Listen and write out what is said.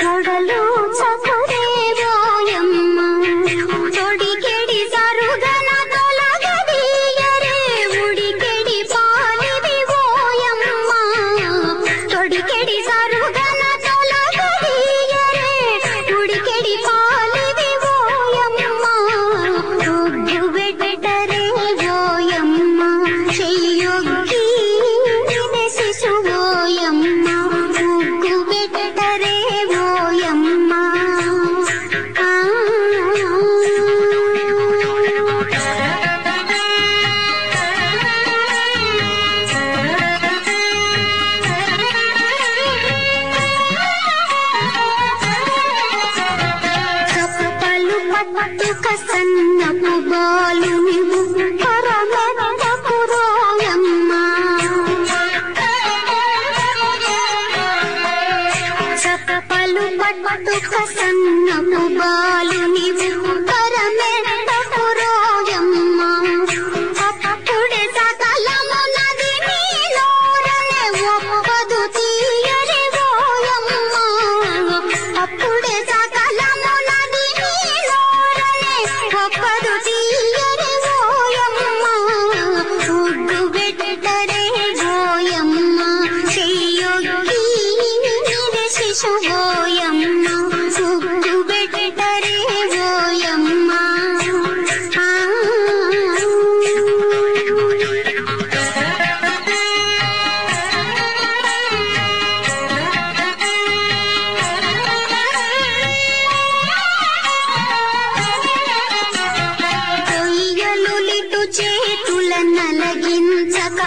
கடலோ పట్టుక సన్నపు బాలుని పరగన్న పురాయమ్మ చపపలు పట్టుక సన్నపు